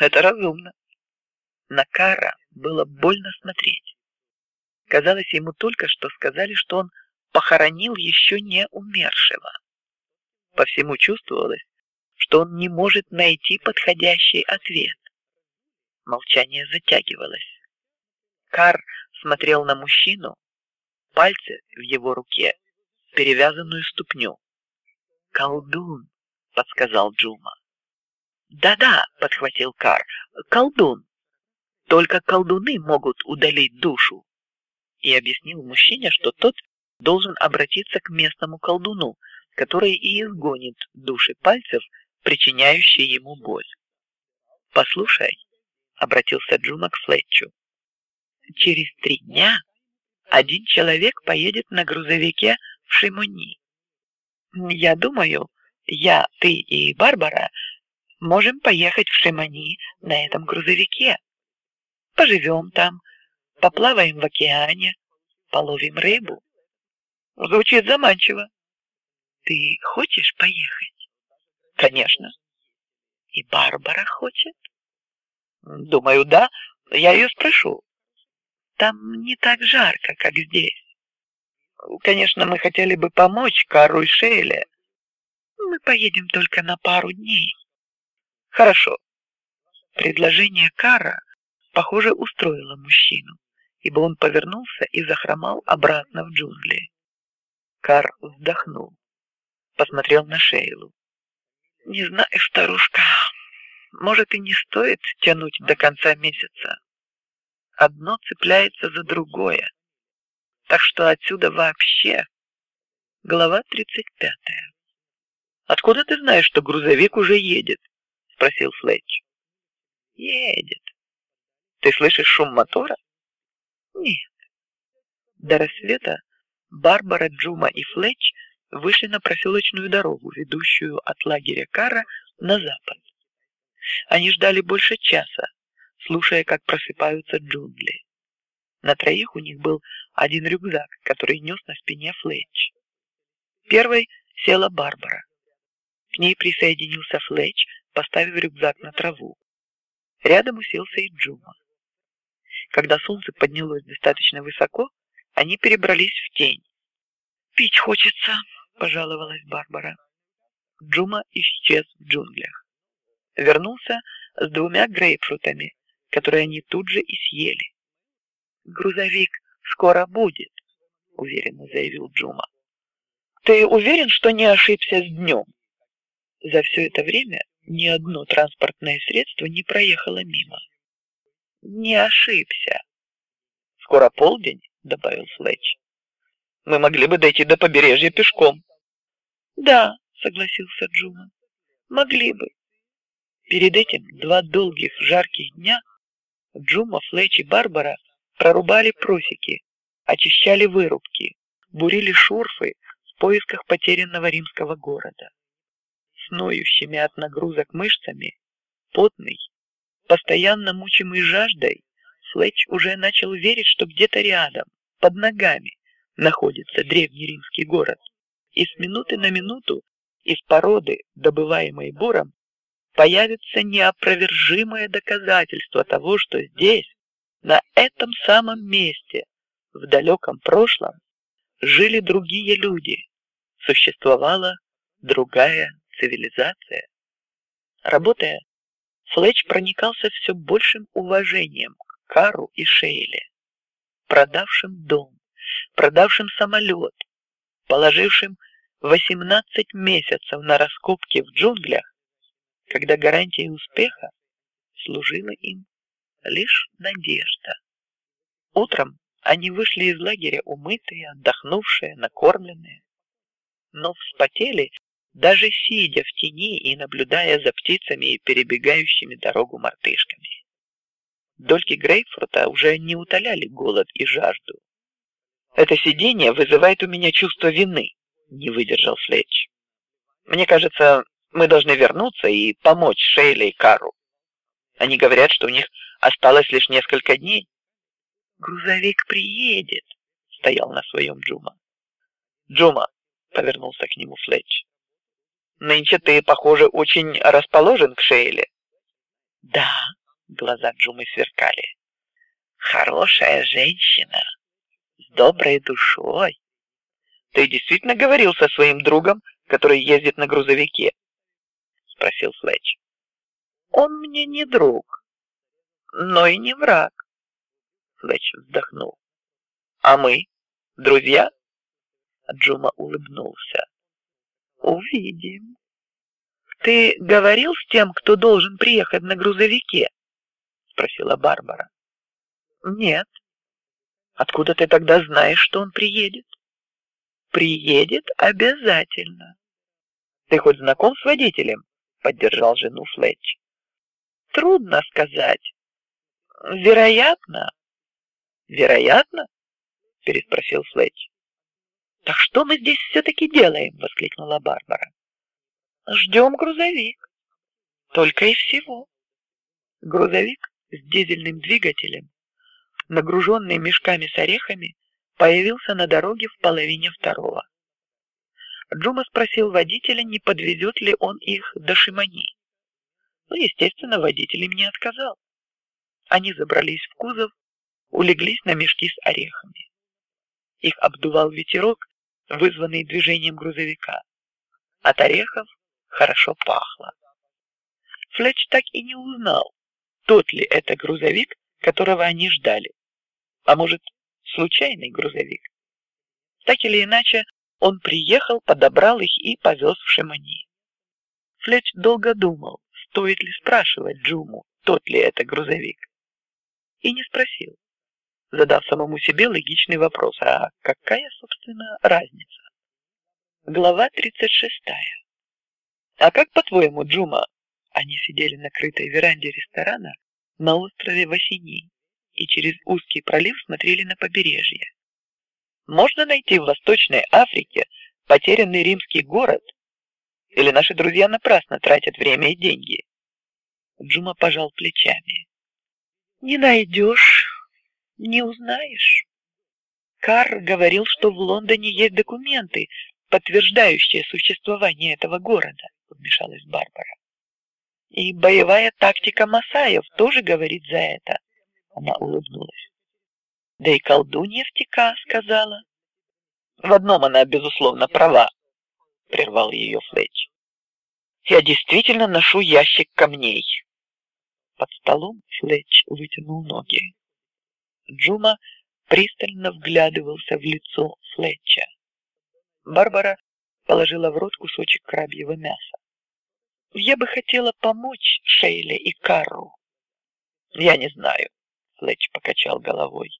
Это разумно. На Кара было больно смотреть. Казалось, ему только что сказали, что он похоронил еще не умершего. По всему чувствовалось, что он не может найти подходящий ответ. Молчание затягивалось. Кар смотрел на мужчину, пальцы в его руке, перевязанную ступню. Колдун, подсказал Джума. Да-да, подхватил Кар. Колдун. Только колдуны могут удалить душу. И объяснил мужчине, что тот должен обратиться к местному колдуну, который и изгонит души пальцев, причиняющие ему боль. Послушай, обратился Джума к Флетчу. Через три дня один человек поедет на грузовике в Шимони. Я думаю, я, ты и Барбара можем поехать в Шимони на этом грузовике. Поживем там, поплаваем в океане, половим рыбу. Звучит заманчиво. Ты хочешь поехать? Конечно. И Барбара хочет? Думаю, да. Я ее спрошу. Там не так жарко, как здесь. Конечно, мы хотели бы помочь Кару и Шейле. Мы поедем только на пару дней. Хорошо. Предложение Кара, похоже, устроило мужчину, ибо он повернулся и захромал обратно в джунгли. Кар вздохнул, посмотрел на Шейлу. Не знаю, старушка, может и не стоит тянуть до конца месяца. Одно цепляется за другое, так что отсюда вообще. Глава тридцать пятая. Откуда ты знаешь, что грузовик уже едет? Спросил Флетч. Едет. Ты слышишь шум мотора? Нет. До рассвета Барбара, Джума и Флетч вышли на проселочную дорогу, ведущую от лагеря Кара на запад. Они ждали больше часа, слушая, как просыпаются джунгли. На троих у них был один рюкзак, который нес на спине Флетч. Первой села Барбара. К ней присоединился Флетч, поставив рюкзак на траву. Рядом уселся и Джума. Когда солнце поднялось достаточно высоко, они перебрались в тень. Пить хочется, пожаловалась Барбара. Джума исчез в джунглях. Вернулся с двумя грейпфрутами, которые они тут же и съели. Грузовик скоро будет, уверенно заявил Джума. Ты уверен, что не ошибся с днем? За все это время ни одно транспортное средство не проехало мимо. Не ошибся. Скоро полдень, добавил Флетч. Мы могли бы дойти до побережья пешком. Да, согласился Джума. Могли бы. Перед этим два долгих жарких дня Джума, Флетч и Барбара прорубали просеки, очищали вырубки, бурили шурфы в поисках потерянного римского города ноющими от нагрузок мышцами, потный, постоянно мучимый жаждой, Флетч уже начал верить, что где-то рядом, под ногами, находится древний римский город, и с минуты на минуту из породы, добываемой буром, появится неопровержимое доказательство того, что здесь, на этом самом месте, в далеком прошлом, жили другие люди, существовала другая цивилизация. Работая, Флетч проникался все большим уважением к Кару и Шейле, продавшим дом, продавшим самолет, положившим 18 месяцев на раскопки в джунглях, когда гарантией успеха служила им лишь надежда. Утром они вышли из лагеря умытые, отдохнувшие, накормленные, но вспотели даже сидя в тени и наблюдая за птицами и перебегающими дорогу мартышками. Дольки грейпфрута уже не утоляли голод и жажду. Это сидение вызывает у меня чувство вины, не выдержал Флетч. Мне кажется, мы должны вернуться и помочь Шейле и Кару. Они говорят, что у них осталось лишь несколько дней. Грузовик приедет, стоял на своем Джума. Джума, повернулся к нему Флетч. Нынче ты, похоже, очень расположен к Шейле. Да, Глаза Джумы сверкали. Хорошая женщина, с доброй душой. Ты действительно говорил со своим другом, который ездит на грузовике? Спросил Флетч. Он мне не друг, но и не враг. Флетч вздохнул. А мы, друзья? Джума улыбнулся. Увидим. Ты говорил с тем, кто должен приехать на грузовике? спросила Барбара. Нет. Откуда ты тогда знаешь, что он приедет? Приедет обязательно. Ты хоть знаком с водителем? Поддержал жену Флетч. Трудно сказать. Вероятно. Вероятно? Переспросил Флетч. Так что мы здесь все-таки делаем? воскликнула Барбара. Ждем грузовик. Только и всего. Грузовик с дизельным двигателем, нагруженный мешками с орехами, появился на дороге в половине второго. Джума спросил водителя, не подвезет ли он их до Шимани. Ну, естественно, водитель им не отказал. Они забрались в кузов, улеглись на мешки с орехами. Их обдувал ветерок, вызванный движением грузовика. От орехов хорошо пахло. Флетч так и не узнал, тот ли это грузовик, которого они ждали, а может случайный грузовик. Так или иначе, он приехал, подобрал их и повез в Шимани. Флетч долго думал, стоит ли спрашивать Джуму, тот ли это грузовик, и не спросил, задав самому себе логичный вопрос: а какая, собственно, разница? Глава тридцать шестая. А как по-твоему, Джума? Они сидели на крытой веранде ресторана на острове Васини и через узкий пролив смотрели на побережье. Можно найти в Восточной Африке потерянный римский город, или наши друзья напрасно тратят время и деньги? Джума пожал плечами. Не найдешь, не узнаешь. Кар говорил, что в Лондоне есть документы, подтверждающие существование этого города вмешалась Барбара. И боевая тактика Масаев тоже говорит за это. Она улыбнулась. Да и колдунья втека сказала. В одном она безусловно права. Прервал ее Флетч. Я действительно ношу ящик камней. Под столом Флетч вытянул ноги. Джума пристально вглядывался в лицо Флетча. Барбара положила в рот кусочек крабьего мяса. Я бы хотела помочь Шейле и Кару. Я не знаю. Флетч покачал головой.